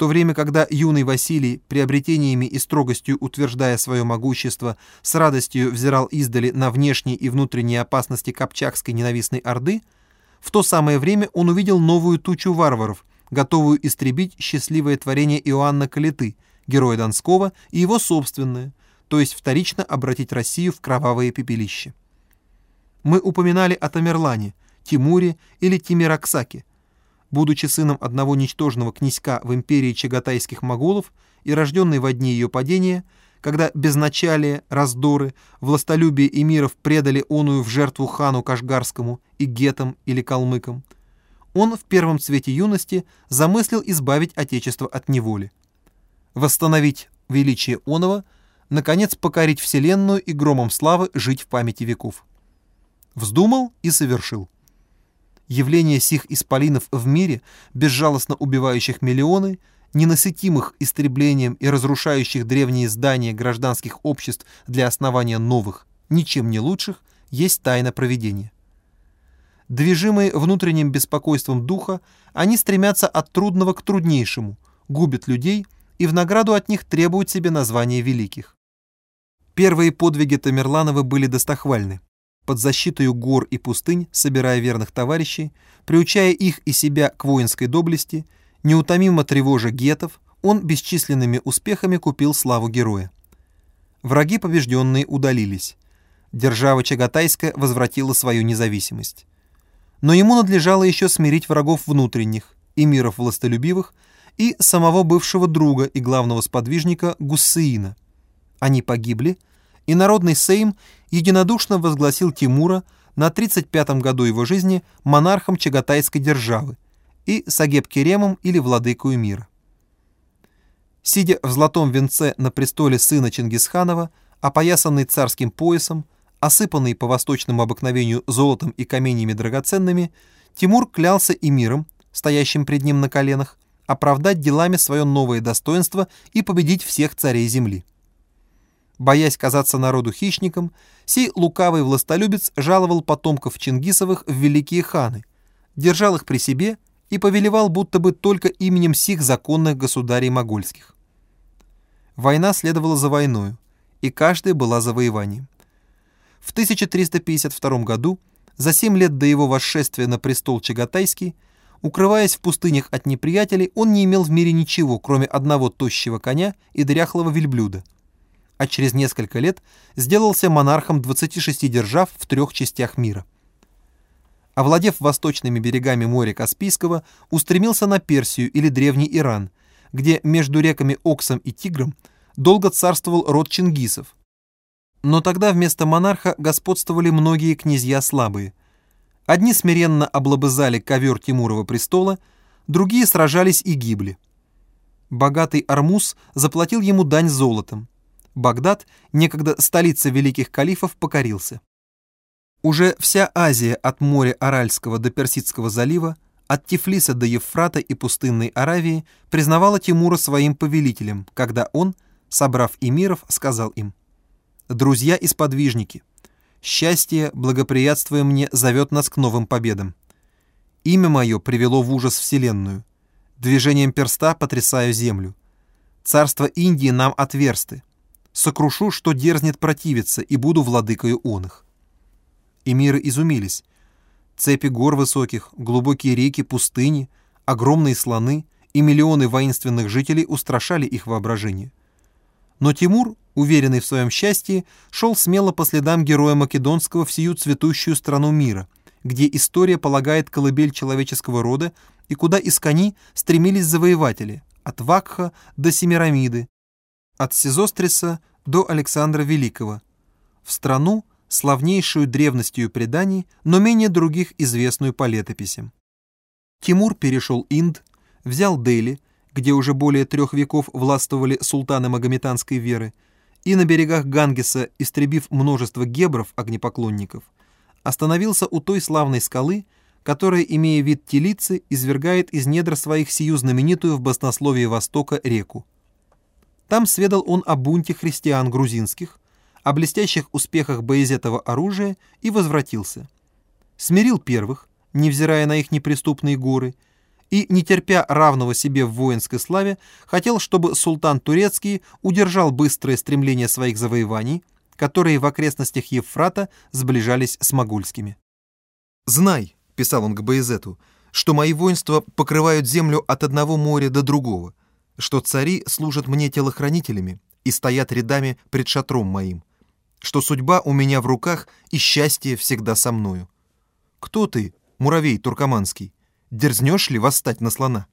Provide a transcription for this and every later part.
то время, когда юный Василий, приобретениями и строгостью утверждая свое могущество, с радостью взирал издали на внешние и внутренние опасности Копчакской ненавистной Орды, в то самое время он увидел новую тучу варваров, готовую истребить счастливое творение Иоанна Калиты, героя Донского, и его собственное, то есть вторично обратить Россию в кровавое пепелище. Мы упоминали о Тамерлане, Тимуре или Тимираксаке, будучи сыном одного ничтожного князька в империи чагатайских моголов и рожденный в дни ее падения, когда безначалие, раздоры, властолюбие эмиров предали оную в жертву хану Кашгарскому и гетам или калмыкам, он в первом цвете юности замыслил избавить отечество от неволи, восстановить величие оного, наконец покорить вселенную и громом славы жить в памяти веков. Вздумал и совершил. Явление сих исполинов в мире, безжалостно убивающих миллионы, ненасытимых истреблением и разрушающих древние здания гражданских обществ для основания новых, ничем не лучших, есть тайна проведения. Движимые внутренним беспокойством духа, они стремятся от трудного к труднейшему, губят людей и в награду от них требуют себе названия великих. Первые подвиги Тамерланова были достохвальны под защитой гор и пустынь, собирая верных товарищей, приучая их и себя к воинской доблести, неутомимо тревожа гетов, он бесчисленными успехами купил славу героя. Враги побежденные удалились. Держава Чагатайская возвратила свою независимость. Но ему надлежало еще смирить врагов внутренних, эмиров властолюбивых и самого бывшего друга и главного сподвижника Гуссеина. Они погибли, и народный сейм единодушно возгласил Тимура на 35-м году его жизни монархом Чагатайской державы и Сагеп-Керемом или владыкою мира. Сидя в золотом венце на престоле сына Чингисханова, опоясанный царским поясом, осыпанный по восточному обыкновению золотом и каменями драгоценными, Тимур клялся и миром, стоящим пред ним на коленах, оправдать делами свое новое достоинство и победить всех царей земли. Боясь казаться народу хищником, сей лукавый властолюбец жаловал потомков Чингисовых в великие ханы, держал их при себе и повелевал будто бы только именем сих законных государей могольских. Война следовала за войною, и каждая была завоеванием. В 1352 году, за семь лет до его восшествия на престол Чагатайский, укрываясь в пустынях от неприятелей, он не имел в мире ничего, кроме одного тощего коня и дряхлого вельблюда – а через несколько лет сделался монархом 26 держав в трех частях мира. Овладев восточными берегами моря Каспийского, устремился на Персию или Древний Иран, где между реками Оксом и Тигром долго царствовал род чингисов. Но тогда вместо монарха господствовали многие князья слабые. Одни смиренно облобызали ковер Тимурова престола, другие сражались и гибли. Богатый Армуз заплатил ему дань золотом. Багдад, некогда столица великих калифов, покорился. Уже вся Азия от моря Аральского до Персидского залива, от Тифлиса до Евфрата и пустынной Аравии признавала Тимура своим повелителем, когда он, собрав эмиров, сказал им «Друзья и сподвижники, счастье, благоприятствуя мне, зовет нас к новым победам. Имя мое привело в ужас вселенную. Движением перста потрясаю землю. Царство Индии нам отверсты сокрушу, что дерзнет противиться, и буду владыкою он их». Эмиры изумились. Цепи гор высоких, глубокие реки, пустыни, огромные слоны и миллионы воинственных жителей устрашали их воображение. Но Тимур, уверенный в своем счастье, шел смело по следам героя Македонского в сию цветущую страну мира, где история полагает колыбель человеческого рода и куда из кони стремились завоеватели, от Вакха до Семирамиды, от Сизостриса до Александра Великого, в страну, славнейшую древностью преданий, но менее других известную по летописям. Тимур перешел Инд, взял Дели, где уже более трех веков властвовали султаны магометанской веры, и на берегах Гангеса, истребив множество гебров огнепоклонников, остановился у той славной скалы, которая, имея вид телицы, извергает из недр своих сию знаменитую в баснословии Востока реку. Там сведал он о бунте христиан грузинских, о блестящих успехах Боязетова оружия и возвратился. Смирил первых, невзирая на их неприступные горы, и, не терпя равного себе в воинской славе, хотел, чтобы султан турецкий удержал быстрое стремление своих завоеваний, которые в окрестностях Евфрата сближались с могульскими. «Знай», — писал он к Баязету, — «что мои воинства покрывают землю от одного моря до другого, что цари служат мне телохранителями и стоят рядами пред шатром моим, что судьба у меня в руках и счастье всегда со мною. Кто ты, муравей туркоманский? Дерзнешь ли восстать на слона?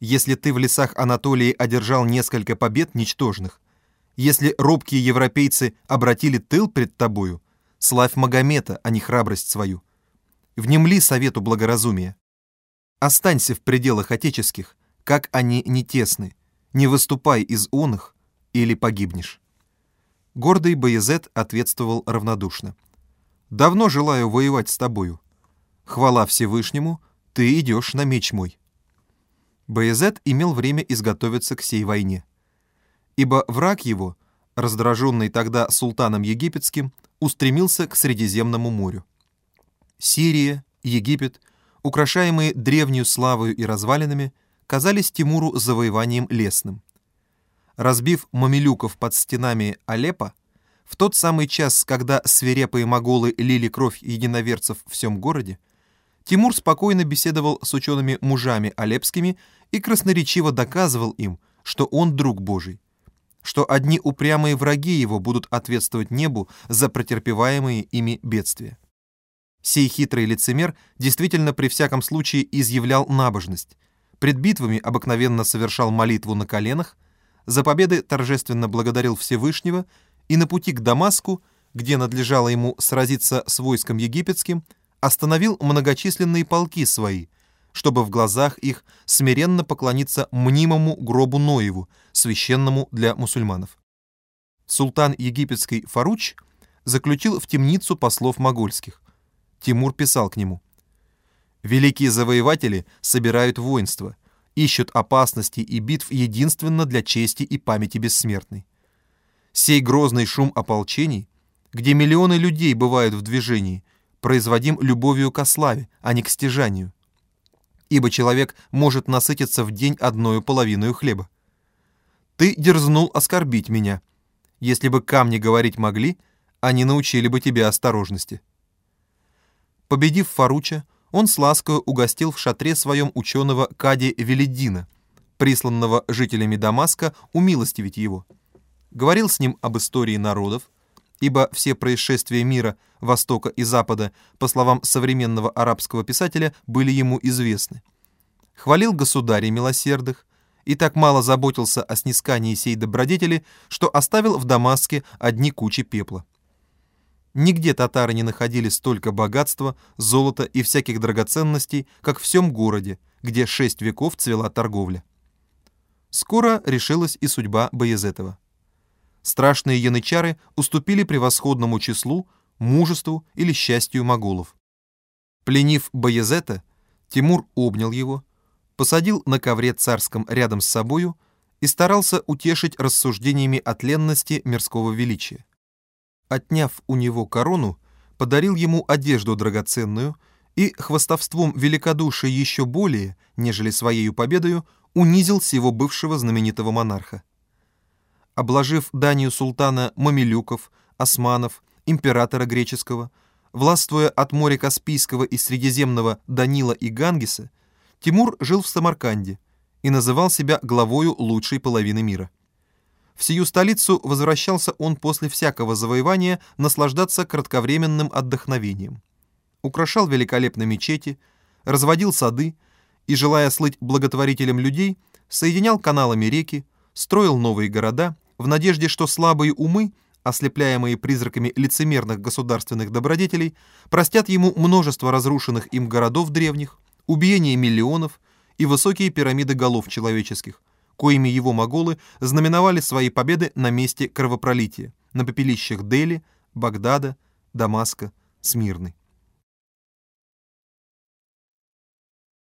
Если ты в лесах Анатолии одержал несколько побед ничтожных, если робкие европейцы обратили тыл пред тобою, славь Магомета, а не храбрость свою. Внемли совету благоразумия. Останься в пределах отеческих, как они не тесны, не выступай из оных, или погибнешь. Гордый Боязет ответствовал равнодушно. «Давно желаю воевать с тобою. Хвала Всевышнему, ты идешь на меч мой». Боязет имел время изготовиться к сей войне. Ибо враг его, раздраженный тогда султаном египетским, устремился к Средиземному морю. Сирия, Египет, украшаемые древнюю славою и развалинами, казались Тимуру завоеванием лесным разбив мамилюков под стенами Алеппо, в тот самый час, когда свирепые моголы лили кровь единоверцев в всем городе, Тимур спокойно беседовал с учеными мужами алепскими и красноречиво доказывал им, что он друг Божий, что одни упрямые враги его будут ответствовать небу за претерпеваемые ими бедствия. Сей хитрый лицемер действительно при всяком случае изъявлял набожность, пред битвами обыкновенно совершал молитву на коленах, за победы торжественно благодарил Всевышнего и на пути к Дамаску, где надлежало ему сразиться с войском египетским, остановил многочисленные полки свои, чтобы в глазах их смиренно поклониться мнимому гробу Ноеву, священному для мусульманов. Султан египетский Фаруч заключил в темницу послов могольских. Тимур писал к нему. «Великие завоеватели собирают воинство, ищут опасности и битв единственно для чести и памяти бессмертной. Сей грозный шум ополчений, где миллионы людей бывают в движении, производим любовью ко славе, а не к стяжанию. Ибо человек может насытиться в день одною половиной хлеба. Ты дерзнул оскорбить меня. Если бы камни говорить могли, они научили бы тебя осторожности. Победив Фаруча, он с ласкою угостил в шатре своем ученого Кади Веледина, присланного жителями Дамаска умилостивить его. Говорил с ним об истории народов, ибо все происшествия мира, Востока и Запада, по словам современного арабского писателя, были ему известны. Хвалил государей милосердных, и так мало заботился о снискании сей добродетели, что оставил в Дамаске одни кучи пепла. Нигде татары не находили столько богатства, золота и всяких драгоценностей, как в всем городе, где шесть веков цвела торговля. Скоро решилась и судьба Баязетова. Страшные янычары уступили превосходному числу, мужеству или счастью моголов. Пленив Баязета, Тимур обнял его, посадил на ковре царском рядом с собою и старался утешить рассуждениями о тленности мирского величия отняв у него корону, подарил ему одежду драгоценную и хвастовством великодушия еще более, нежели своею победою, унизил сего бывшего знаменитого монарха. Обложив данию султана Мамилюков, Османов, императора греческого, властвуя от моря Каспийского и Средиземного Данила и Гангиса, Тимур жил в Самарканде и называл себя главою лучшей половины мира. В сию столицу возвращался он после всякого завоевания наслаждаться кратковременным отдохновением. Украшал великолепные мечети, разводил сады и, желая слыть благотворителем людей, соединял каналами реки, строил новые города в надежде, что слабые умы, ослепляемые призраками лицемерных государственных добродетелей, простят ему множество разрушенных им городов древних, убиение миллионов и высокие пирамиды голов человеческих – коими его моголы знаменовали свои победы на месте кровопролития, на пепелищах Дели, Багдада, Дамаска, Смирны.